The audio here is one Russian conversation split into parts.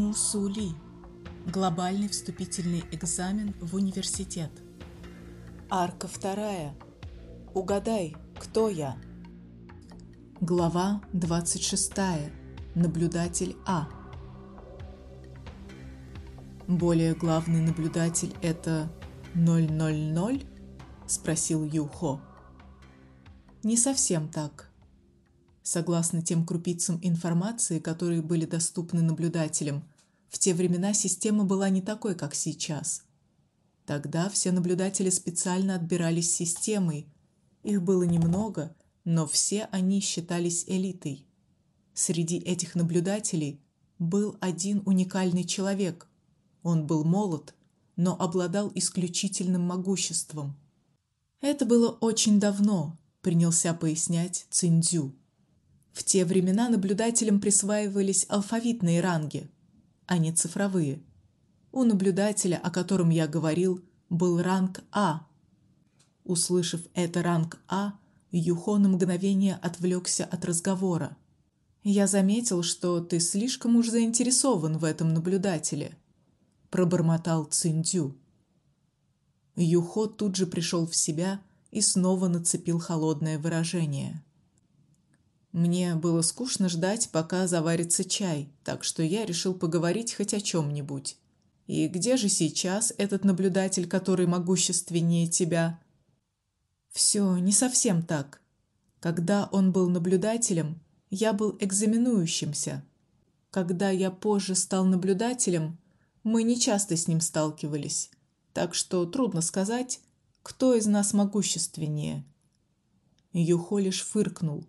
Мусули. Глобальный вступительный экзамен в университет. Арка вторая. Угадай, кто я? Глава 26. Наблюдатель А. Более главный наблюдатель это 000? спросил Юхо. Не совсем так. Согласно тем крупицам информации, которые были доступны наблюдателям, в те времена система была не такой, как сейчас. Тогда все наблюдатели специально отбирались системой. Их было немного, но все они считались элитой. Среди этих наблюдателей был один уникальный человек. Он был молод, но обладал исключительным могуществом. Это было очень давно, принялся пояснять Циндзю. В те времена наблюдателям присваивались алфавитные ранги, а не цифровые. У наблюдателя, о котором я говорил, был ранг А. Услышав это ранг А, Юхо на мгновение отвлекся от разговора. Я заметил, что ты слишком уж заинтересован в этом наблюдателе, пробормотал Циндю. Юхо тут же пришел в себя и снова нацепил холодное выражение. Мне было скучно ждать, пока заварится чай, так что я решил поговорить хоть о чем нибудь И где же сейчас этот наблюдатель, который могущественнее тебя? Все не совсем так. Когда он был наблюдателем, я был экзаменующимся. Когда я позже стал наблюдателем, мы не часто с ним сталкивались. Так что трудно сказать, кто из нас могущественнее. Юхо лишь фыркнул.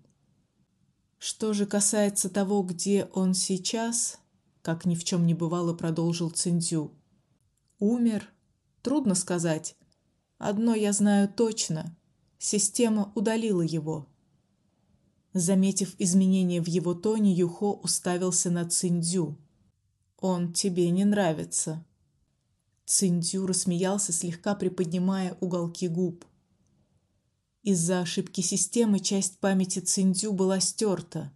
Что же касается того, где он сейчас, как ни в чем не бывало, продолжил Циндзю. Умер? Трудно сказать. Одно я знаю точно: система удалила его. Заметив изменение в его тоне, Юхо уставился на Циндзю. Он тебе не нравится? Циндзю рассмеялся, слегка приподнимая уголки губ. Из-за ошибки системы часть памяти Циндзю была стерта.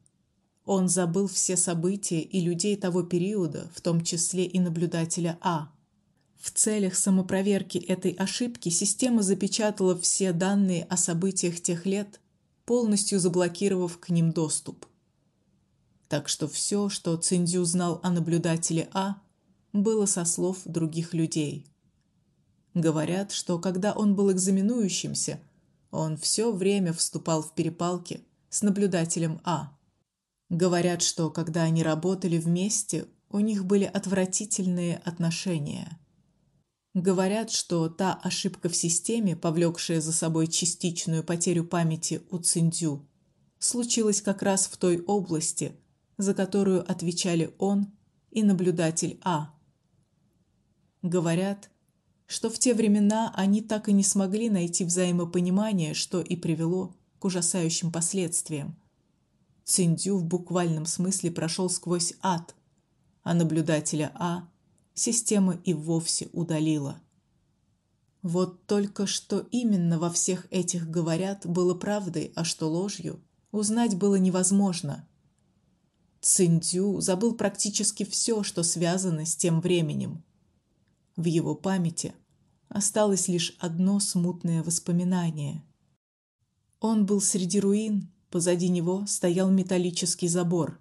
Он забыл все события и людей того периода, в том числе и наблюдателя А. В целях самопроверки этой ошибки система запечатала все данные о событиях тех лет, полностью заблокировав к ним доступ. Так что все, что Циндзю знал о наблюдателе А, было со слов других людей. Говорят, что когда он был экзаменующимся, он все время вступал в перепалки с наблюдателем А. Говорят, что когда они работали вместе, у них были отвратительные отношения. Говорят, что та ошибка в системе, повлекшая за собой частичную потерю памяти у Циндю, случилась как раз в той области, за которую отвечали он и наблюдатель А. Говорят, что в те времена они так и не смогли найти взаимопонимание, что и привело к ужасающим последствиям. Циндю в буквальном смысле прошел сквозь ад, а наблюдателя А система и вовсе удалила. Вот только что именно во всех этих говорят было правдой, а что ложью, узнать было невозможно. Циндю забыл практически все, что связано с тем временем. В его памяти осталось лишь одно смутное воспоминание. Он был среди руин, позади него стоял металлический забор.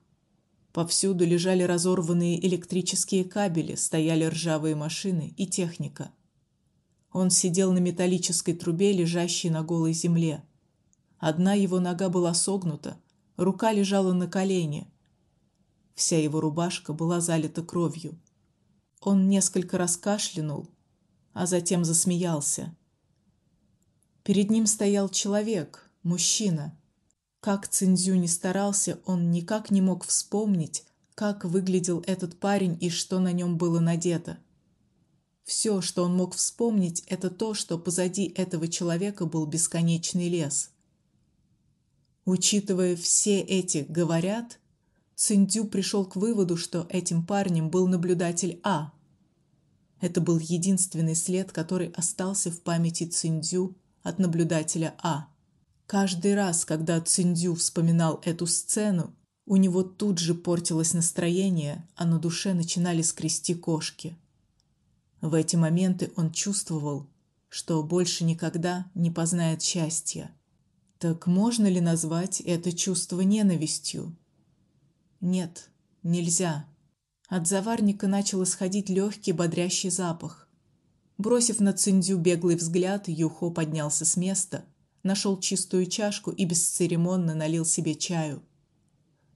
Повсюду лежали разорванные электрические кабели, стояли ржавые машины и техника. Он сидел на металлической трубе, лежащей на голой земле. Одна его нога была согнута, рука лежала на колене. Вся его рубашка была залита кровью. Он несколько раз кашлянул, а затем засмеялся. Перед ним стоял человек, мужчина. Как Цинзю не старался, он никак не мог вспомнить, как выглядел этот парень и что на нем было надето. Все, что он мог вспомнить, это то, что позади этого человека был бесконечный лес. Учитывая все эти говорят, Циндю пришел к выводу, что этим парнем был наблюдатель А. Это был единственный след, который остался в памяти Циндю от наблюдателя А. Каждый раз, когда Циндю вспоминал эту сцену, У него тут же портилось настроение, а на душе начинали скрести кошки. В эти моменты он чувствовал, что больше никогда не познает счастья. Так можно ли назвать это чувство ненавистью? Нет, нельзя. От заварника начал исходить легкий бодрящий запах. Бросив на Циндзю беглый взгляд, Юхо поднялся с места, нашел чистую чашку и бесцеремонно налил себе чаю.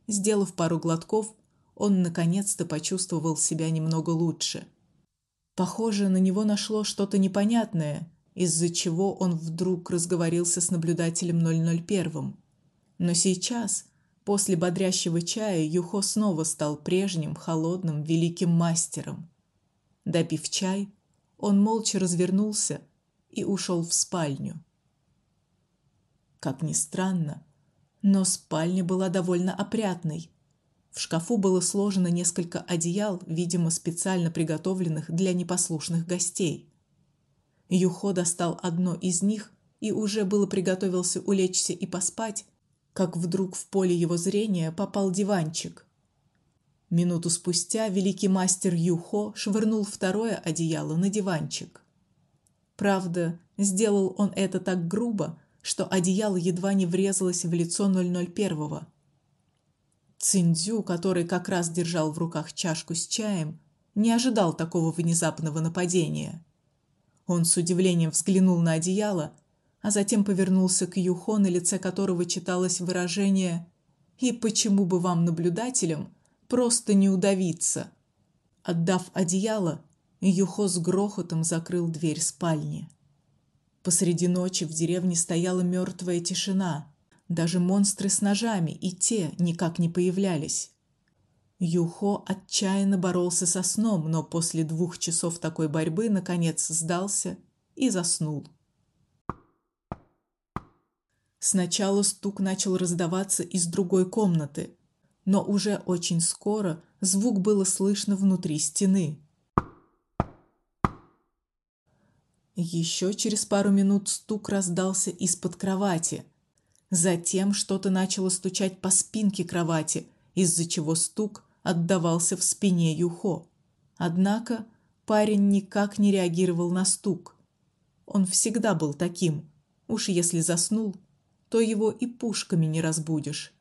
Сделав пару глотков, он наконец-то почувствовал себя немного лучше. Похоже, на него нашло что-то непонятное, из-за чего он вдруг разговорился с наблюдателем 001. Но сейчас, после бодрящего чая, Юхо снова стал прежним холодным великим мастером. Допив чай, он молча развернулся и ушел в спальню. Как ни странно, но спальня была довольно опрятной. В шкафу было сложено несколько одеял, видимо, специально приготовленных для непослушных гостей. Юхо достал одно из них и уже было приготовился улечься и поспать, как вдруг в поле его зрения попал диванчик. Минуту спустя великий мастер Юхо швырнул второе одеяло на диванчик. Правда, сделал он это так грубо, что одеяло едва не врезалось в лицо 001-го. Циндзю, который как раз держал в руках чашку с чаем, не ожидал такого внезапного нападения. Он с удивлением взглянул на одеяло, а затем повернулся к Юхо, на лице которого читалось выражение: "И почему бы вам наблюдателям просто не удавиться?" Отдав одеяло, Юхо с грохотом закрыл дверь спальни. Посреди ночи в деревне стояла мертвая тишина. Даже монстры с ножами и те никак не появлялись. Юхо отчаянно боролся со сном, но после двух часов такой борьбы наконец сдался и заснул. Сначала стук начал раздаваться из другой комнаты, но уже очень скоро звук было слышно внутри стены. Еще через пару минут стук раздался из-под кровати. Затем что-то начало стучать по спинке кровати, из-за чего стук отдавался в спине Юхо. Однако парень никак не реагировал на стук. Он всегда был таким. Уж если заснул, то его и пушками не разбудишь.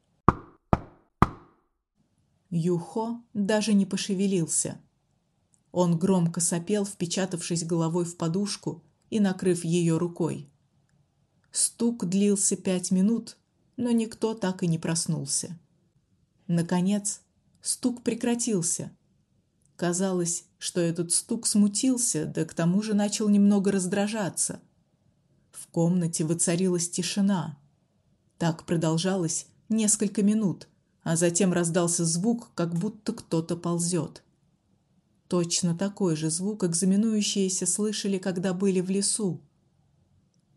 Юхо даже не пошевелился. Он громко сопел, впечатавшись головой в подушку и накрыв ее рукой. Стук длился пять минут, но никто так и не проснулся. Наконец, стук прекратился. Казалось, что этот стук смутился, да к тому же начал немного раздражаться. В комнате воцарилась тишина. Так продолжалось несколько минут, а затем раздался звук, как будто кто-то ползет. Точно такой же звук экзаменующиеся слышали, когда были в лесу.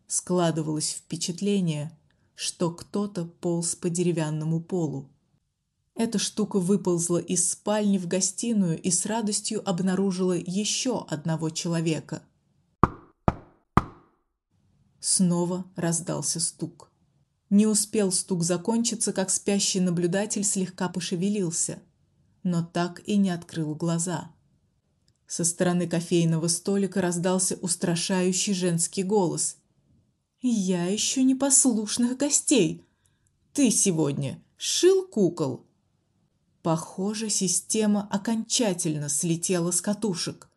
Складывалось впечатление, что кто-то полз по деревянному полу. Эта штука выползла из спальни в гостиную и с радостью обнаружила еще одного человека. Снова раздался стук. Не успел стук закончиться, как спящий наблюдатель слегка пошевелился, но так и не открыл глаза. Со стороны кофейного столика раздался устрашающий женский голос. Я ищу непослушных гостей. Ты сегодня шил кукол? Похоже, система окончательно слетела с катушек.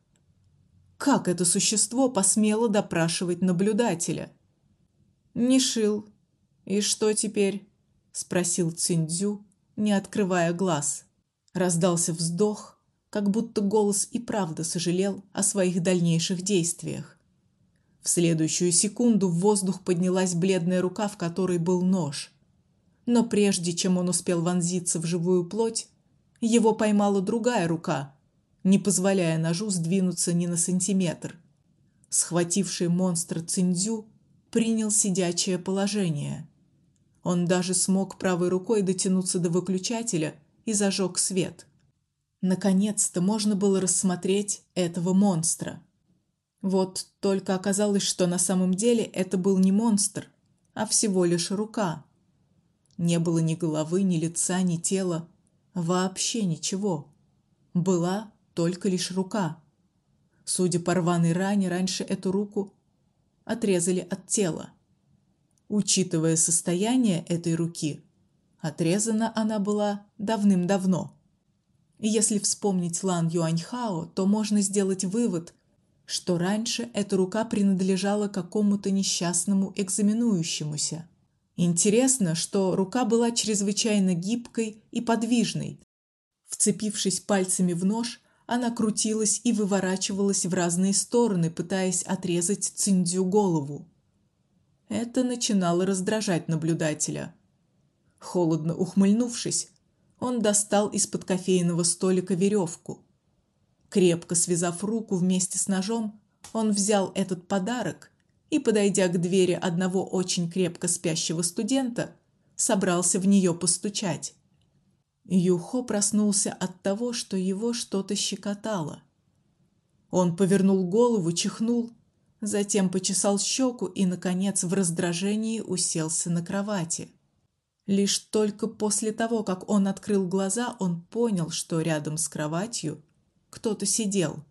Как это существо посмело допрашивать наблюдателя? Не шил. И что теперь? спросил Циндзю, не открывая глаз. Раздался вздох, как будто голос и правда сожалел о своих дальнейших действиях. В следующую секунду в воздух поднялась бледная рука, в которой был нож. Но прежде чем он успел вонзиться в живую плоть, его поймала другая рука, не позволяя ножу сдвинуться ни на сантиметр. Схвативший монстра Циндзю принял сидячее положение. Он даже смог правой рукой дотянуться до выключателя и зажег свет. Наконец-то можно было рассмотреть этого монстра. Вот только оказалось, что на самом деле это был не монстр, а всего лишь рука. Не было ни головы, ни лица, ни тела, Вообще ничего. Была только лишь рука. Судя по рваной ране, раньше эту руку отрезали от тела. Учитывая состояние этой руки, отрезана она была давным-давно. Если вспомнить Лан Юаньхао, то можно сделать вывод, что раньше эта рука принадлежала какому-то несчастному экзаменующемуся. Интересно, что рука была чрезвычайно гибкой и подвижной. Вцепившись пальцами в нож, она крутилась и выворачивалась в разные стороны, пытаясь отрезать Циндзю голову. Это начинало раздражать наблюдателя. Холодно ухмыльнувшись, он достал из-под кофейного столика веревку. Крепко связав руку вместе с ножом, он взял этот подарок и, подойдя к двери одного очень крепко спящего студента, собрался в нее постучать. Юхо проснулся от того, что его что-то щекотало. Он повернул голову, чихнул, затем почесал щеку и наконец в раздражении уселся на кровати. Лишь только после того, как он открыл глаза, он понял, что рядом с кроватью кто-то сидел.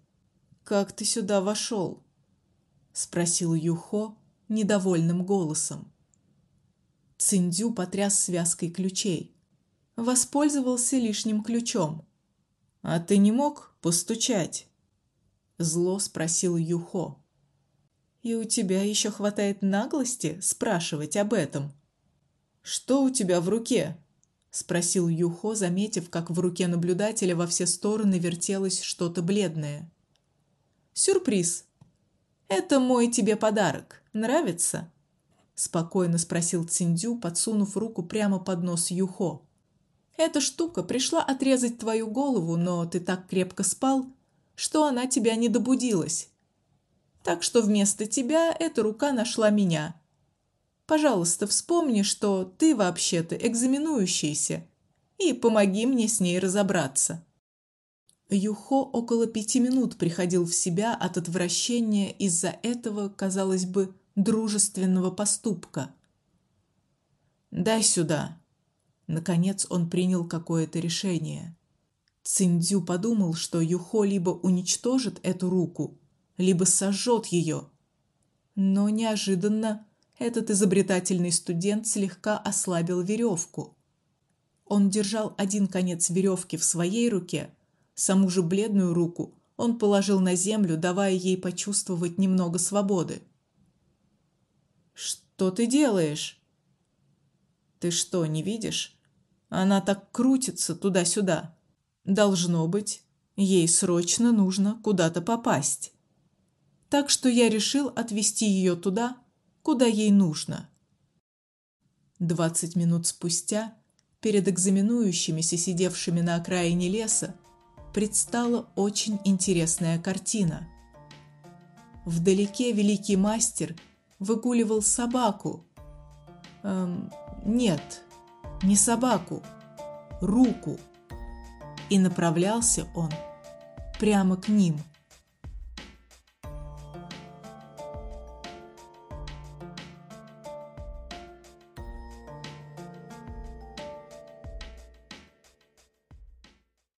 Как ты сюда вошел? спросил Юхо недовольным голосом. Циндю потряс связкой ключей. Воспользовался лишним ключом. А ты не мог постучать? зло спросил Юхо. И у тебя еще хватает наглости спрашивать об этом. Что у тебя в руке? спросил Юхо, заметив, как в руке наблюдателя во все стороны вертелось что-то бледное. Сюрприз. Это мой тебе подарок. Нравится? спокойно спросил Циндю, подсунув руку прямо под нос Юхо. Эта штука пришла отрезать твою голову, но ты так крепко спал, что она тебя не добудилась. Так что вместо тебя эта рука нашла меня Пожалуйста, вспомни, что ты вообще-то экзаменующийся, и помоги мне с ней разобраться. Юхо около пяти минут приходил в себя от отвращения из-за этого, казалось бы, дружественного поступка. Дай сюда. Наконец он принял какое-то решение. Циндзю подумал, что Юхо либо уничтожит эту руку, либо сожжет ее. Но неожиданно этот изобретательный студент слегка ослабил веревку. Он держал один конец веревки в своей руке, саму же бледную руку он положил на землю, давая ей почувствовать немного свободы. Что ты делаешь? Ты что, не видишь? Она так крутится туда-сюда. Должно быть, ей срочно нужно куда-то попасть. Так что я решил отвезти ее туда, куда ей нужно. Двадцать минут спустя перед экзаменующимися, сидевшими на окраине леса, предстала очень интересная картина. Вдалеке великий мастер выгуливал собаку. Эм, нет, не собаку, руку. И направлялся он прямо к ним.